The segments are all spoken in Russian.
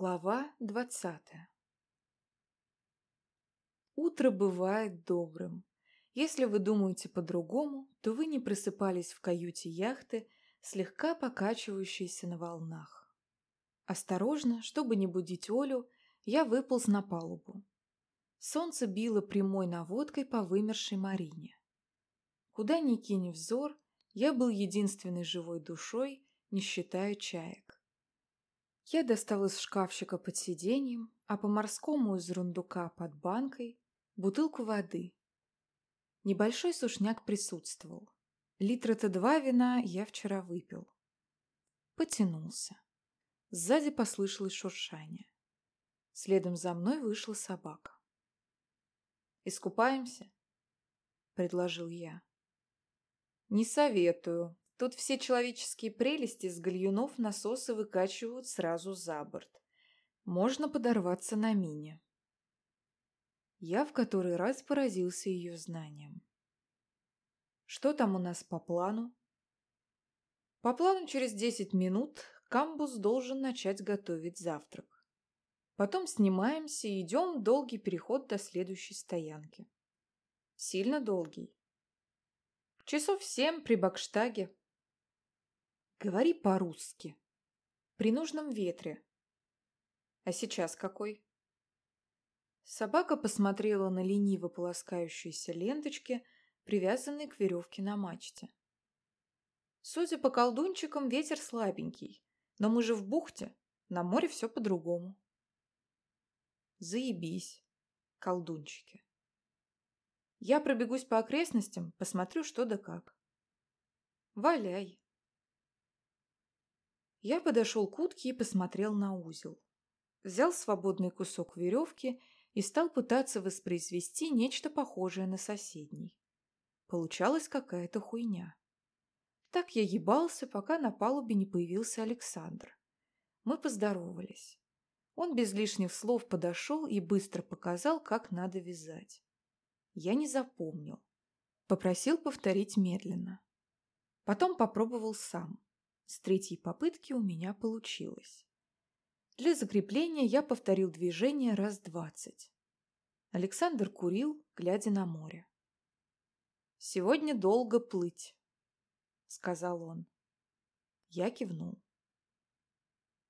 Глава двадцатая Утро бывает добрым. Если вы думаете по-другому, то вы не просыпались в каюте яхты, слегка покачивающейся на волнах. Осторожно, чтобы не будить Олю, я выполз на палубу. Солнце било прямой наводкой по вымершей Марине. Куда ни кинь взор, я был единственной живой душой, не считая чаек. Я достал из шкафчика под сиденьем, а по-морскому из рундука под банкой бутылку воды. Небольшой сушняк присутствовал. Литра-то два вина я вчера выпил. Потянулся. Сзади послышалось шуршание. Следом за мной вышла собака. «Искупаемся?» — предложил я. «Не советую», Тут все человеческие прелести с гальюнов насосы выкачивают сразу за борт. Можно подорваться на мине. Я в который раз поразился ее знанием. Что там у нас по плану? По плану через 10 минут камбус должен начать готовить завтрак. Потом снимаемся и идем долгий переход до следующей стоянки. Сильно долгий. Часов семь при Бакштаге Говори по-русски. При нужном ветре. А сейчас какой? Собака посмотрела на лениво полоскающиеся ленточки, привязанные к веревке на мачте. Судя по колдунчикам, ветер слабенький, но мы же в бухте, на море все по-другому. Заебись, колдунчики. Я пробегусь по окрестностям, посмотрю, что да как. Валяй. Я подошел к утке и посмотрел на узел. Взял свободный кусок веревки и стал пытаться воспроизвести нечто похожее на соседний. Получалась какая-то хуйня. Так я ебался, пока на палубе не появился Александр. Мы поздоровались. Он без лишних слов подошел и быстро показал, как надо вязать. Я не запомнил. Попросил повторить медленно. Потом попробовал сам. С третьей попытки у меня получилось. Для закрепления я повторил движение раз двадцать. Александр курил, глядя на море. «Сегодня долго плыть», — сказал он. Я кивнул.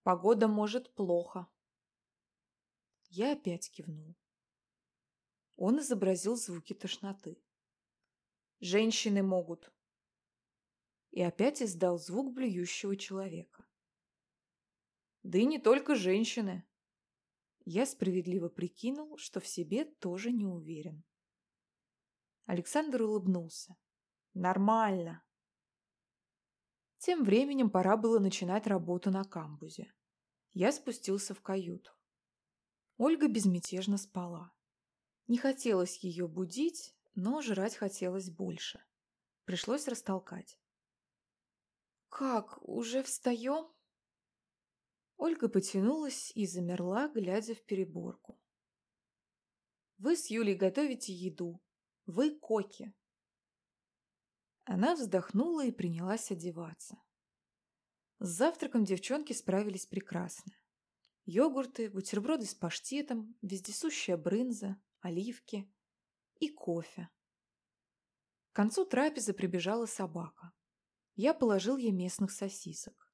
«Погода может плохо». Я опять кивнул. Он изобразил звуки тошноты. «Женщины могут», и опять издал звук блюющего человека. Да и не только женщины. Я справедливо прикинул, что в себе тоже не уверен. Александр улыбнулся. Нормально. Тем временем пора было начинать работу на камбузе. Я спустился в каюту. Ольга безмятежно спала. Не хотелось ее будить, но жрать хотелось больше. Пришлось растолкать. «Как, уже встаем?» Ольга потянулась и замерла, глядя в переборку. «Вы с Юлей готовите еду. Вы коки». Она вздохнула и принялась одеваться. С завтраком девчонки справились прекрасно. Йогурты, бутерброды с паштетом, вездесущая брынза, оливки и кофе. К концу трапезы прибежала собака. Я положил ей местных сосисок.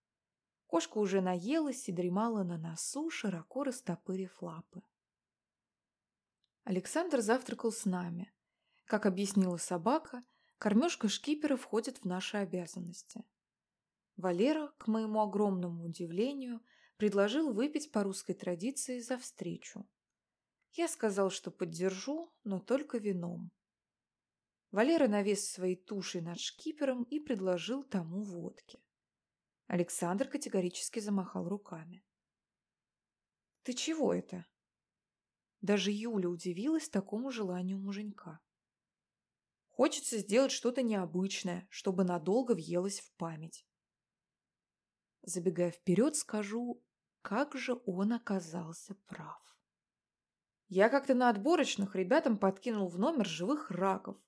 Кошка уже наелась и дремала на носу, широко растопырив лапы. Александр завтракал с нами. Как объяснила собака, кормежка шкипера входит в наши обязанности. Валера, к моему огромному удивлению, предложил выпить по русской традиции за встречу. Я сказал, что поддержу, но только вином. Валера навес своей тушей над шкипером и предложил тому водки. Александр категорически замахал руками. «Ты чего это?» Даже Юля удивилась такому желанию муженька. Хочется сделать что-то необычное, чтобы надолго въелось в память. Забегая вперед, скажу, как же он оказался прав. Я как-то на отборочных ребятам подкинул в номер живых раков,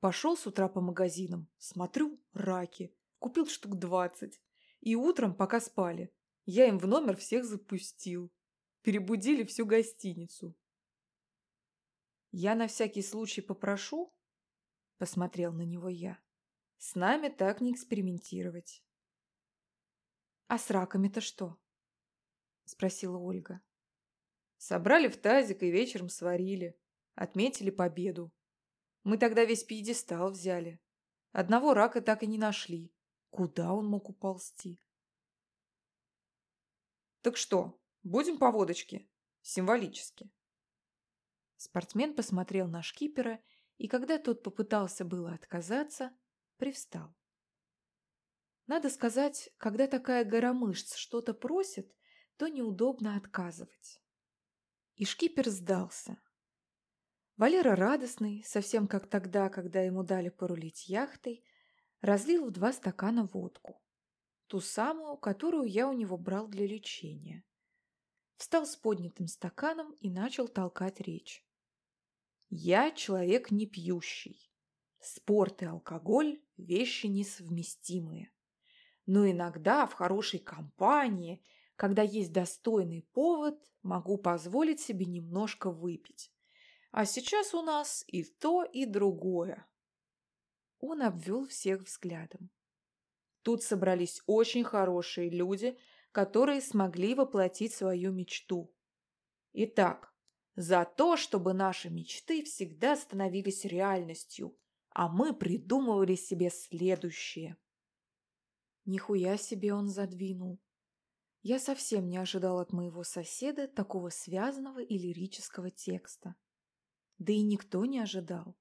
Пошел с утра по магазинам, смотрю, раки. Купил штук двадцать. И утром, пока спали, я им в номер всех запустил. Перебудили всю гостиницу. Я на всякий случай попрошу, посмотрел на него я. С нами так не экспериментировать. А с раками-то что? Спросила Ольга. Собрали в тазик и вечером сварили. Отметили победу. Мы тогда весь пьедестал взяли. Одного рака так и не нашли. Куда он мог уползти? Так что, будем по водочке? Символически. Спортсмен посмотрел на шкипера, и когда тот попытался было отказаться, привстал. Надо сказать, когда такая гора мышц что-то просит, то неудобно отказывать. И шкипер сдался. Валера радостный, совсем как тогда, когда ему дали порулить яхтой, разлил в два стакана водку. Ту самую, которую я у него брал для лечения. Встал с поднятым стаканом и начал толкать речь. «Я человек не пьющий. Спорт и алкоголь – вещи несовместимые. Но иногда в хорошей компании, когда есть достойный повод, могу позволить себе немножко выпить. А сейчас у нас и то, и другое. Он обвел всех взглядом. Тут собрались очень хорошие люди, которые смогли воплотить свою мечту. Итак, за то, чтобы наши мечты всегда становились реальностью, а мы придумывали себе следующее. Нихуя себе он задвинул. Я совсем не ожидал от моего соседа такого связанного и лирического текста. Да и никто не ожидал.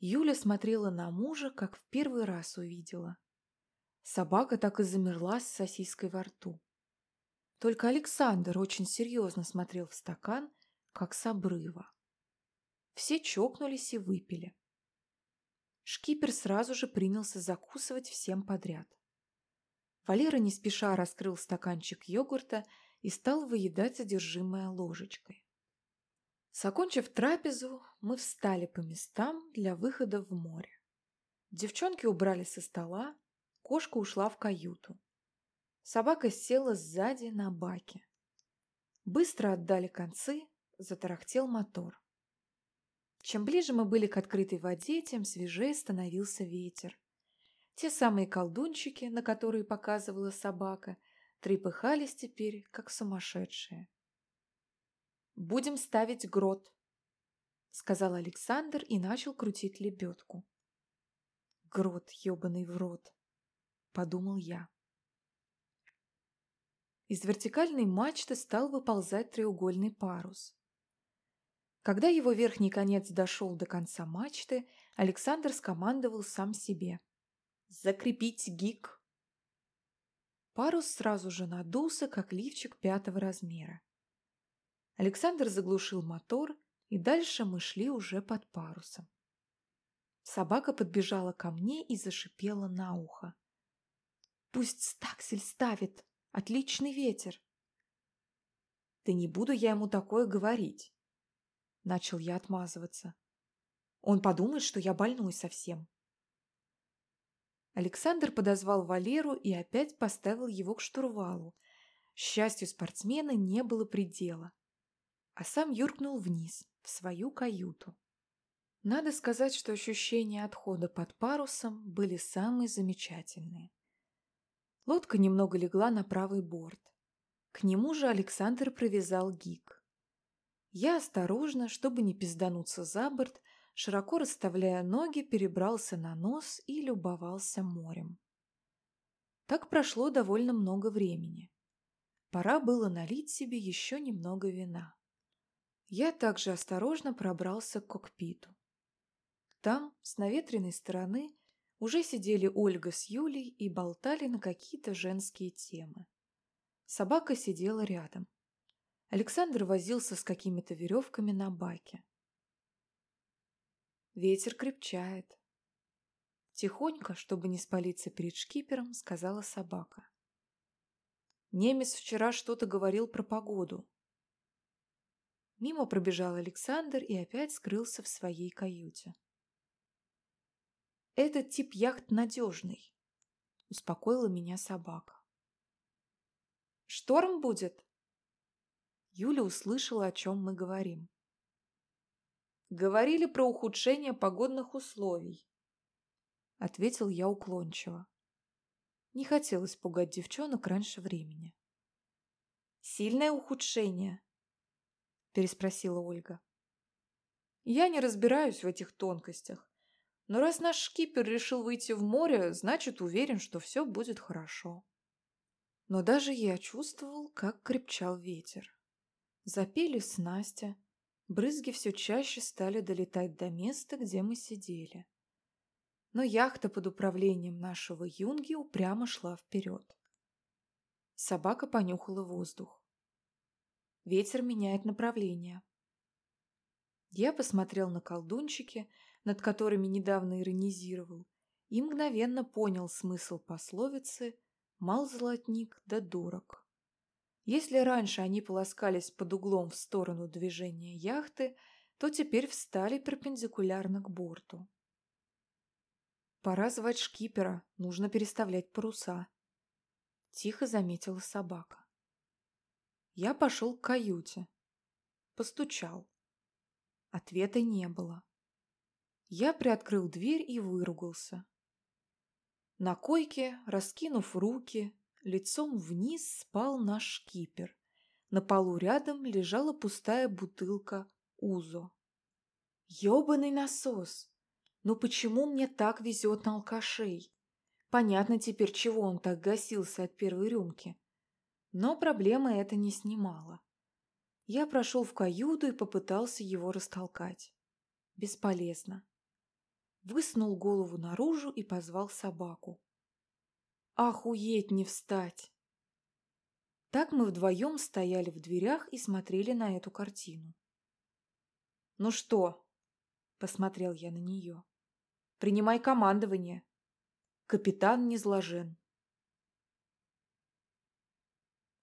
Юля смотрела на мужа, как в первый раз увидела. Собака так и замерла с сосиской во рту. Только Александр очень серьезно смотрел в стакан, как с обрыва. Все чокнулись и выпили. Шкипер сразу же принялся закусывать всем подряд. Валера не спеша раскрыл стаканчик йогурта и стал выедать содержимое ложечкой. Закончив трапезу, мы встали по местам для выхода в море. Девчонки убрали со стола, кошка ушла в каюту. Собака села сзади на баке. Быстро отдали концы, затарахтел мотор. Чем ближе мы были к открытой воде, тем свежее становился ветер. Те самые колдунчики, на которые показывала собака, трепыхались теперь, как сумасшедшие. «Будем ставить грот», — сказал Александр и начал крутить лебедку. «Грот, ебаный в рот», — подумал я. Из вертикальной мачты стал выползать треугольный парус. Когда его верхний конец дошел до конца мачты, Александр скомандовал сам себе. «Закрепить гик!» Парус сразу же надулся, как лифчик пятого размера. Александр заглушил мотор, и дальше мы шли уже под парусом. Собака подбежала ко мне и зашипела на ухо. «Пусть стаксель ставит! Отличный ветер!» «Да не буду я ему такое говорить!» Начал я отмазываться. «Он подумает, что я больной совсем!» Александр подозвал Валеру и опять поставил его к штурвалу. Счастью спортсмена не было предела а сам юркнул вниз, в свою каюту. Надо сказать, что ощущения отхода под парусом были самые замечательные. Лодка немного легла на правый борт. К нему же Александр привязал гик. Я осторожно, чтобы не пиздануться за борт, широко расставляя ноги, перебрался на нос и любовался морем. Так прошло довольно много времени. Пора было налить себе еще немного вина. Я также осторожно пробрался к кокпиту. Там, с наветренной стороны, уже сидели Ольга с Юлей и болтали на какие-то женские темы. Собака сидела рядом. Александр возился с какими-то веревками на баке. Ветер крепчает. Тихонько, чтобы не спалиться перед шкипером, сказала собака. Немец вчера что-то говорил про погоду. Мимо пробежал Александр и опять скрылся в своей каюте. «Этот тип яхт надежный», — успокоила меня собака. «Шторм будет?» Юля услышала, о чем мы говорим. Говорили про ухудшение погодных условий, ответил я уклончиво. Не хотелось пугать девчонок раньше времени. Сильное ухудшение? Переспросила Ольга. Я не разбираюсь в этих тонкостях, но раз наш шкипер решил выйти в море, значит уверен, что все будет хорошо. Но даже я чувствовал, как крепчал ветер. Запели снасти, брызги все чаще стали долетать до места, где мы сидели. Но яхта под управлением нашего юнги упрямо шла вперед. Собака понюхала воздух. Ветер меняет направление. Я посмотрел на колдунчики, над которыми недавно иронизировал, и мгновенно понял смысл пословицы «мал золотник да дурак». Если раньше они полоскались под углом в сторону движения яхты, то теперь встали перпендикулярно к борту. «Пора звать шкипера, нужно переставлять паруса», — тихо заметила собака. Я пошел к каюте. Постучал. Ответа не было. Я приоткрыл дверь и выругался. На койке, раскинув руки, Лицом вниз спал наш шкипер. На полу рядом лежала пустая бутылка Узо. Ёбаный насос! Ну почему мне так везет на алкашей? Понятно теперь, чего он так гасился от первой рюмки. Но проблема это не снимала. Я прошел в каюту и попытался его растолкать. Бесполезно. Высунул голову наружу и позвал собаку. Охуеть не встать! Так мы вдвоем стояли в дверях и смотрели на эту картину. «Ну что?» – посмотрел я на нее. «Принимай командование. Капитан не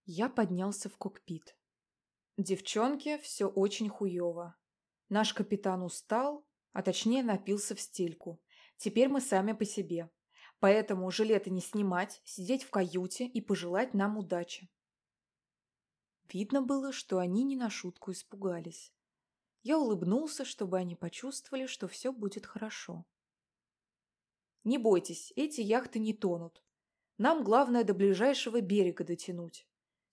Я поднялся в кокпит. Девчонки, все очень хуево. Наш капитан устал, а точнее напился в стельку. Теперь мы сами по себе. Поэтому жилеты не снимать, сидеть в каюте и пожелать нам удачи. Видно было, что они не на шутку испугались. Я улыбнулся, чтобы они почувствовали, что все будет хорошо. «Не бойтесь, эти яхты не тонут. Нам главное до ближайшего берега дотянуть.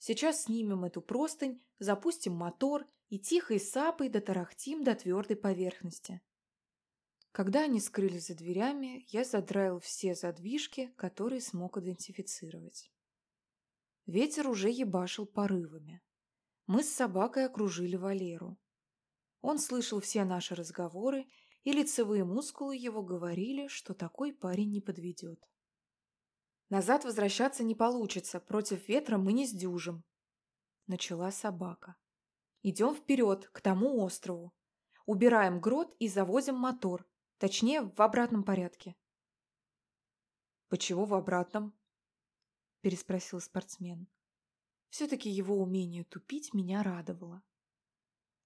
Сейчас снимем эту простынь, запустим мотор и тихой сапой дотарахтим до твердой поверхности. Когда они скрылись за дверями, я задраил все задвижки, которые смог идентифицировать. Ветер уже ебашил порывами. Мы с собакой окружили Валеру. Он слышал все наши разговоры, и лицевые мускулы его говорили, что такой парень не подведет. «Назад возвращаться не получится, против ветра мы не сдюжим», — начала собака. «Идем вперед, к тому острову. Убираем грот и завозим мотор, Точнее, в обратном порядке. «Почему в обратном?» – переспросил спортсмен. Все-таки его умение тупить меня радовало.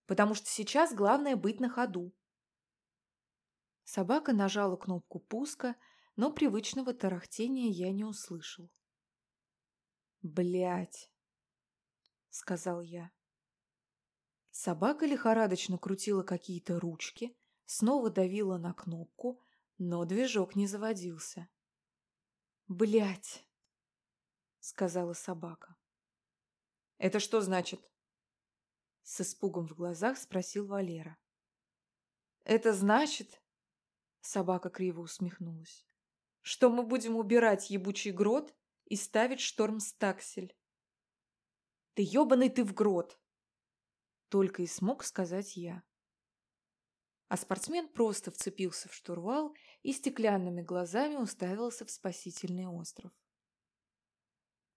«Потому что сейчас главное быть на ходу». Собака нажала кнопку пуска, но привычного тарахтения я не услышал. Блять, сказал я. Собака лихорадочно крутила какие-то ручки, снова давила на кнопку, но движок не заводился. Блять, сказала собака. «Это что значит?» С испугом в глазах спросил Валера. «Это значит...» Собака криво усмехнулась. «Что мы будем убирать ебучий грот и ставить штормстаксель?» «Да ебаный ты в грот!» Только и смог сказать я а спортсмен просто вцепился в штурвал и стеклянными глазами уставился в спасительный остров.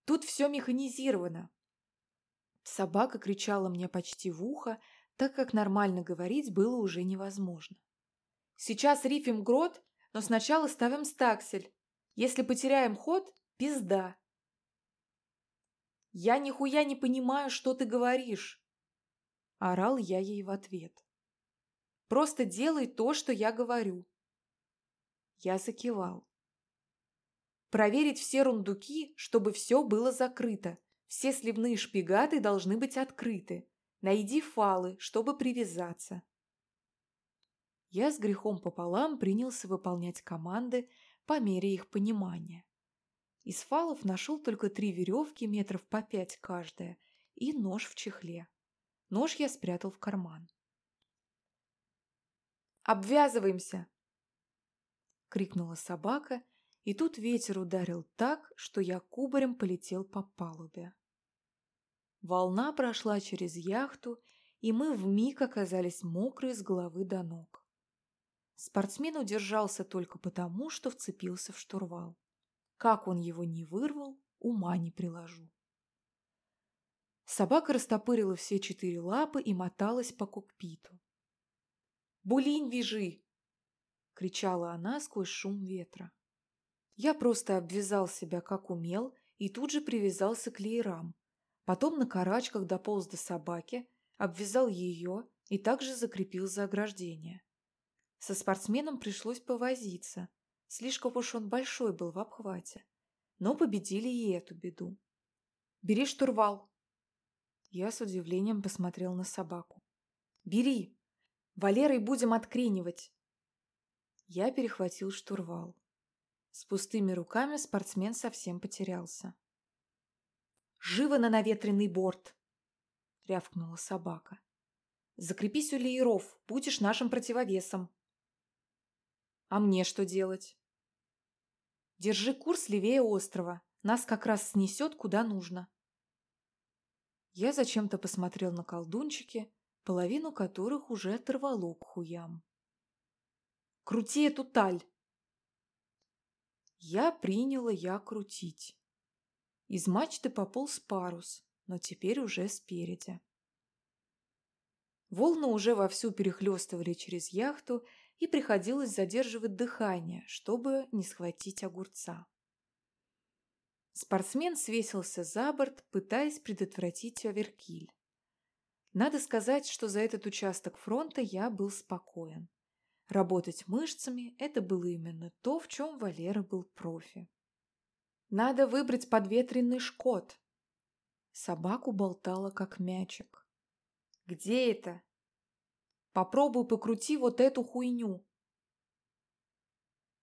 «Тут все механизировано!» Собака кричала мне почти в ухо, так как нормально говорить было уже невозможно. «Сейчас рифим грот, но сначала ставим стаксель. Если потеряем ход – пизда!» «Я нихуя не понимаю, что ты говоришь!» Орал я ей в ответ. Просто делай то, что я говорю. Я закивал. Проверить все рундуки, чтобы все было закрыто. Все сливные шпигаты должны быть открыты. Найди фалы, чтобы привязаться. Я с грехом пополам принялся выполнять команды по мере их понимания. Из фалов нашел только три веревки метров по пять каждая и нож в чехле. Нож я спрятал в карман. «Обвязываемся!» — крикнула собака, и тут ветер ударил так, что я кубарем полетел по палубе. Волна прошла через яхту, и мы вмиг оказались мокрые с головы до ног. Спортсмен удержался только потому, что вцепился в штурвал. Как он его не вырвал, ума не приложу. Собака растопырила все четыре лапы и моталась по кокпиту. «Булинь вяжи!» — кричала она сквозь шум ветра. Я просто обвязал себя как умел и тут же привязался к леерам. Потом на карачках дополз до собаки, обвязал ее и также закрепил за ограждение. Со спортсменом пришлось повозиться. Слишком уж он большой был в обхвате. Но победили и эту беду. «Бери штурвал!» Я с удивлением посмотрел на собаку. «Бери! Валерой будем откренивать!» Я перехватил штурвал. С пустыми руками спортсмен совсем потерялся. «Живо на наветренный борт!» — рявкнула собака. «Закрепись у лееров, будешь нашим противовесом». «А мне что делать?» «Держи курс левее острова, нас как раз снесет куда нужно». Я зачем-то посмотрел на колдунчики, половину которых уже оторвало к хуям. «Крути эту таль!» Я приняла я крутить. Из мачты пополз парус, но теперь уже спереди. Волны уже вовсю перехлестывали через яхту, и приходилось задерживать дыхание, чтобы не схватить огурца. Спортсмен свесился за борт, пытаясь предотвратить оверкиль. Надо сказать, что за этот участок фронта я был спокоен. Работать мышцами – это было именно то, в чем Валера был профи. Надо выбрать подветренный шкот. Собаку болтала, как мячик. Где это? Попробуй покрути вот эту хуйню.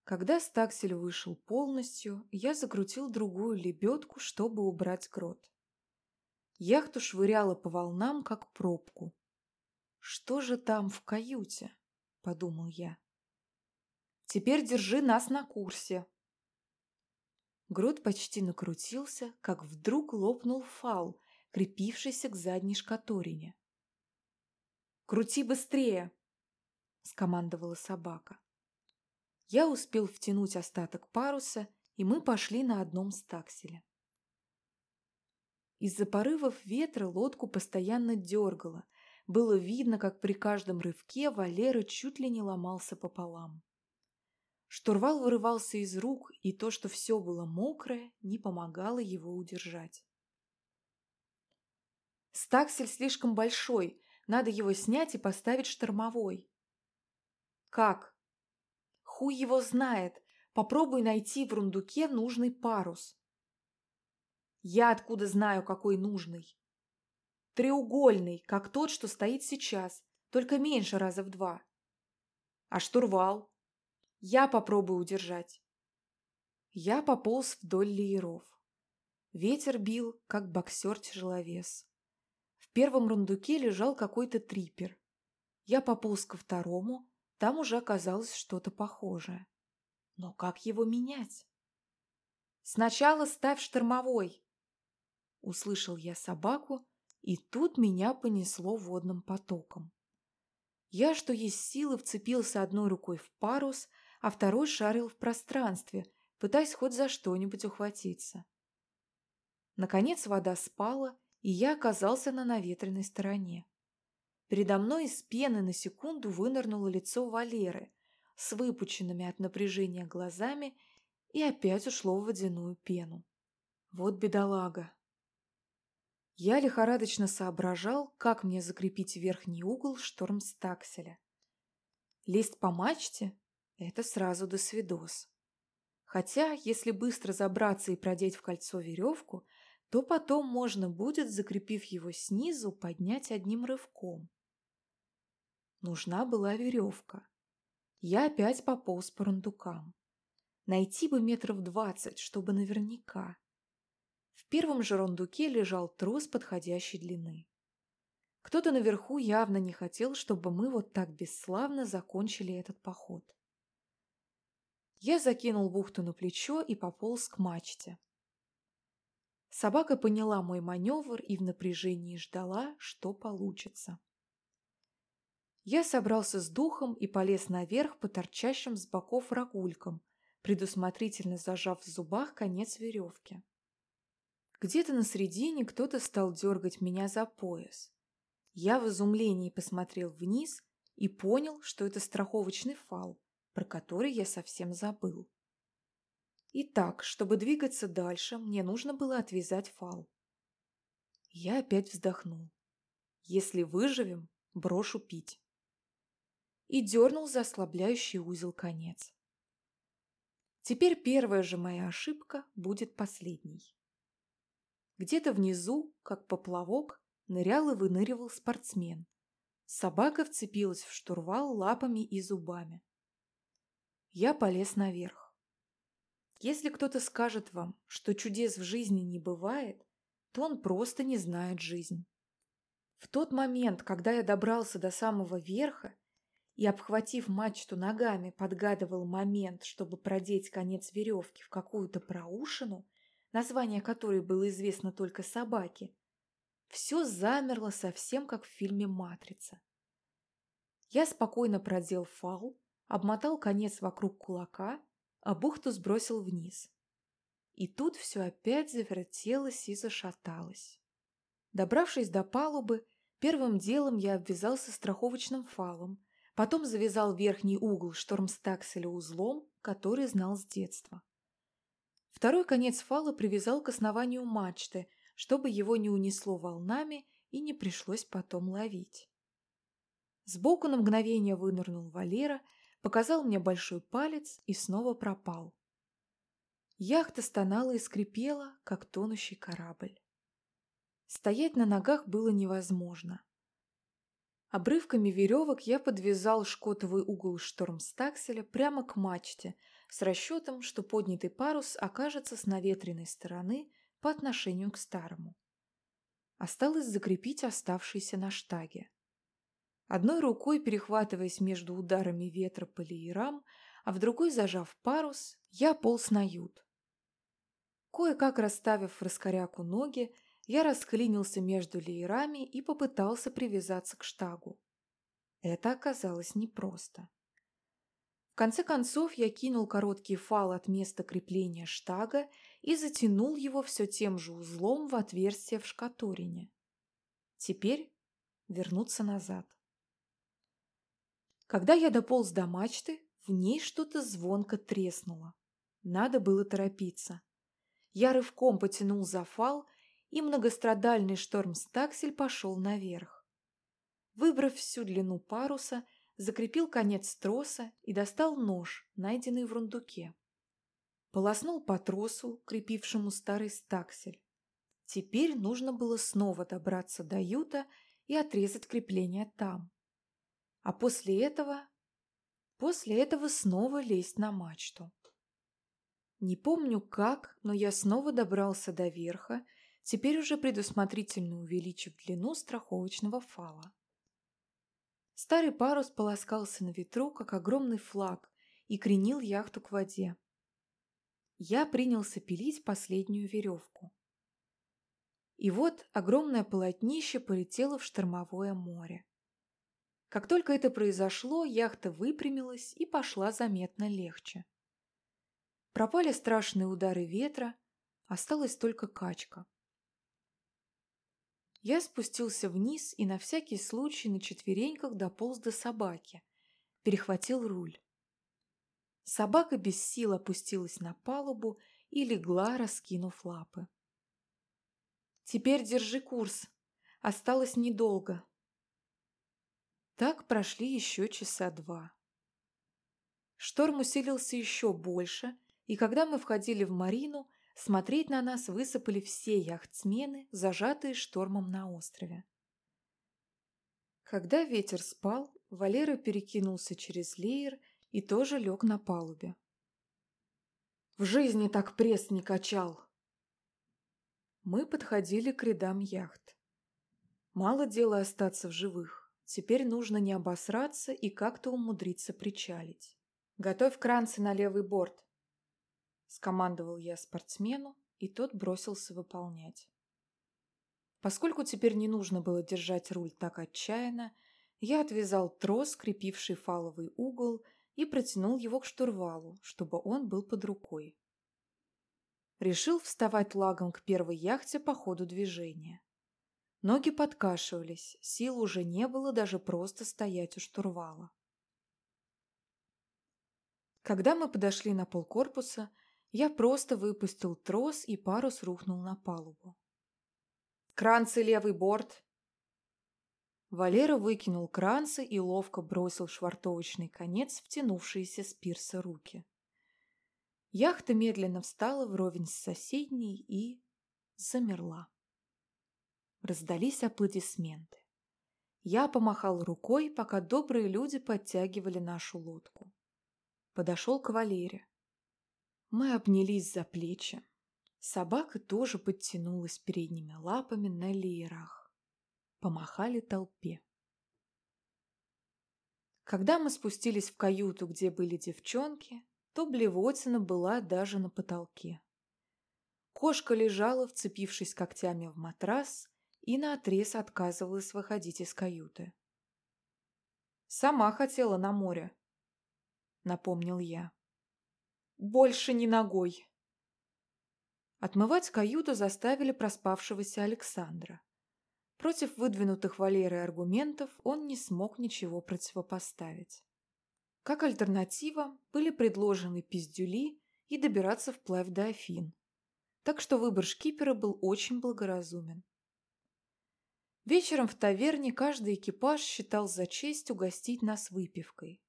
Когда стаксель вышел полностью, я закрутил другую лебедку, чтобы убрать грот. Яхту швыряла по волнам, как пробку. Что же там в каюте? — подумал я. Теперь держи нас на курсе. Грот почти накрутился, как вдруг лопнул фал, крепившийся к задней шкаторине. «Крути быстрее!» — скомандовала собака. Я успел втянуть остаток паруса, и мы пошли на одном стакселе. Из-за порывов ветра лодку постоянно дергало. Было видно, как при каждом рывке Валера чуть ли не ломался пополам. Штурвал вырывался из рук, и то, что все было мокрое, не помогало его удержать. «Стаксель слишком большой, надо его снять и поставить штормовой». «Как?» Хуй его знает. Попробуй найти в рундуке нужный парус. Я откуда знаю, какой нужный? Треугольный, как тот, что стоит сейчас, только меньше раза в два. А штурвал? Я попробую удержать. Я пополз вдоль лееров. Ветер бил, как боксер-тяжеловес. Первом рундуке лежал какой-то трипер. Я пополз ко второму, там уже оказалось что-то похожее. Но как его менять? «Сначала ставь штормовой!» Услышал я собаку, и тут меня понесло водным потоком. Я, что есть силы, вцепился одной рукой в парус, а второй шарил в пространстве, пытаясь хоть за что-нибудь ухватиться. Наконец вода спала, и я оказался на наветренной стороне. Передо мной из пены на секунду вынырнуло лицо Валеры с выпученными от напряжения глазами и опять ушло в водяную пену. Вот бедолага. Я лихорадочно соображал, как мне закрепить верхний угол штормстакселя. Лезть по мачте — это сразу до свидос. Хотя, если быстро забраться и продеть в кольцо веревку, то потом можно будет, закрепив его снизу, поднять одним рывком. Нужна была веревка. Я опять пополз по рундукам. Найти бы метров двадцать, чтобы наверняка. В первом же рундуке лежал трос подходящей длины. Кто-то наверху явно не хотел, чтобы мы вот так бесславно закончили этот поход. Я закинул бухту на плечо и пополз к мачте. Собака поняла мой маневр и в напряжении ждала, что получится. Я собрался с духом и полез наверх по торчащим с боков рогулькам, предусмотрительно зажав в зубах конец веревки. Где-то на середине кто-то стал дергать меня за пояс. Я в изумлении посмотрел вниз и понял, что это страховочный фал, про который я совсем забыл. Итак, чтобы двигаться дальше, мне нужно было отвязать фал. Я опять вздохнул. Если выживем, брошу пить. И дернул за ослабляющий узел конец. Теперь первая же моя ошибка будет последней. Где-то внизу, как поплавок, нырял и выныривал спортсмен. Собака вцепилась в штурвал лапами и зубами. Я полез наверх. Если кто-то скажет вам, что чудес в жизни не бывает, то он просто не знает жизнь. В тот момент, когда я добрался до самого верха и, обхватив мачту ногами, подгадывал момент, чтобы продеть конец веревки в какую-то проушину, название которой было известно только собаке, все замерло совсем как в фильме «Матрица». Я спокойно продел фал, обмотал конец вокруг кулака, а бухту сбросил вниз. И тут все опять завертелось и зашаталось. Добравшись до палубы, первым делом я обвязался страховочным фалом, Потом завязал верхний угол штормстакселя узлом, который знал с детства. Второй конец фала привязал к основанию мачты, чтобы его не унесло волнами и не пришлось потом ловить. Сбоку на мгновение вынырнул Валера, показал мне большой палец и снова пропал. Яхта стонала и скрипела, как тонущий корабль. Стоять на ногах было невозможно. Обрывками веревок я подвязал шкотовый угол штормстакселя прямо к мачте с расчетом, что поднятый парус окажется с наветренной стороны по отношению к старому. Осталось закрепить оставшиеся на штаге. Одной рукой перехватываясь между ударами ветра по леерам, а в другой зажав парус, я полз на ют. Кое-как расставив в раскоряку ноги, я расклинился между леерами и попытался привязаться к штагу. Это оказалось непросто. В конце концов я кинул короткий фал от места крепления штага и затянул его все тем же узлом в отверстие в шкатурине. Теперь вернуться назад. Когда я дополз до мачты, в ней что-то звонко треснуло. Надо было торопиться. Я рывком потянул за фал и многострадальный штормстаксель пошел наверх. Выбрав всю длину паруса, закрепил конец троса и достал нож, найденный в рундуке. Полоснул по тросу, крепившему старый стаксель. Теперь нужно было снова добраться до юта и отрезать крепление там. А после этого... После этого снова лезть на мачту. Не помню как, но я снова добрался до верха теперь уже предусмотрительно увеличив длину страховочного фала. Старый парус полоскался на ветру, как огромный флаг, и кренил яхту к воде. Я принялся пилить последнюю веревку. И вот огромное полотнище полетело в штормовое море. Как только это произошло, яхта выпрямилась и пошла заметно легче. Пропали страшные удары ветра, осталась только качка. Я спустился вниз и на всякий случай на четвереньках дополз до собаки, перехватил руль. Собака без сил опустилась на палубу и легла, раскинув лапы. «Теперь держи курс. Осталось недолго». Так прошли еще часа два. Шторм усилился еще больше, и когда мы входили в Марину, смотреть на нас высыпали все яхтсмены, зажатые штормом на острове. Когда ветер спал, Валера перекинулся через леер и тоже лег на палубе. «В жизни так пресс не качал!» Мы подходили к рядам яхт. Мало дела остаться в живых. Теперь нужно не обосраться и как-то умудриться причалить. «Готовь кранцы на левый борт!» Скомандовал я спортсмену, и тот бросился выполнять. Поскольку теперь не нужно было держать руль так отчаянно, я отвязал трос, крепивший фаловый угол, и протянул его к штурвалу, чтобы он был под рукой. Решил вставать лагом к первой яхте по ходу движения. Ноги подкашивались, сил уже не было даже просто стоять у штурвала. Когда мы подошли на полкорпуса, я просто выпустил трос, и парус рухнул на палубу. «Кранцы левый борт!» Валера выкинул кранцы и ловко бросил швартовочный конец, втянувшиеся с пирса руки. Яхта медленно встала вровень с соседней и замерла. Раздались аплодисменты. Я помахал рукой, пока добрые люди подтягивали нашу лодку. Подошел к Валере. Мы обнялись за плечи. Собака тоже подтянулась передними лапами на леерах. Помахали толпе. Когда мы спустились в каюту, где были девчонки, то блевотина была даже на потолке. Кошка лежала, вцепившись когтями в матрас, и наотрез отказывалась выходить из каюты. «Сама хотела на море», — напомнил я. «Больше не ногой», Отмывать каюту заставили проспавшегося Александра. Против выдвинутых Валерой аргументов он не смог ничего противопоставить. Как альтернатива были предложены пиздюли и добираться вплавь до Афин. Так что выбор шкипера был очень благоразумен. Вечером в таверне каждый экипаж считал за честь угостить нас выпивкой.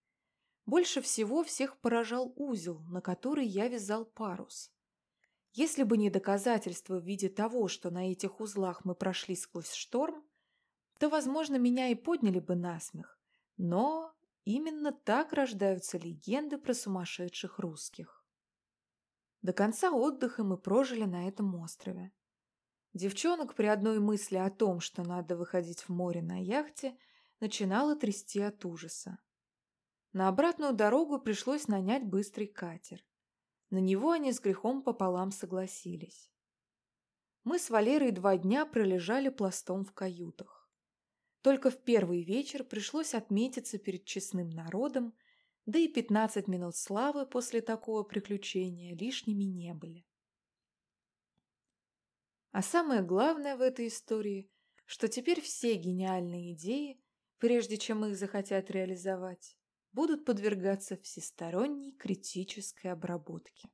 Больше всего всех поражал узел, на который я вязал парус. Если бы не доказательства в виде того, что на этих узлах мы прошли сквозь шторм, то, возможно, меня и подняли бы на смех. Но именно так рождаются легенды про сумасшедших русских. До конца отдыха мы прожили на этом острове. Девчонок при одной мысли о том, что надо выходить в море на яхте, начинало трясти от ужаса. На обратную дорогу пришлось нанять быстрый катер. На него они с грехом пополам согласились. Мы с Валерой два дня пролежали пластом в каютах. Только в первый вечер пришлось отметиться перед честным народом, да и пятнадцать минут славы после такого приключения лишними не были. А самое главное в этой истории, что теперь все гениальные идеи, прежде чем их захотят реализовать, будут подвергаться всесторонней критической обработке.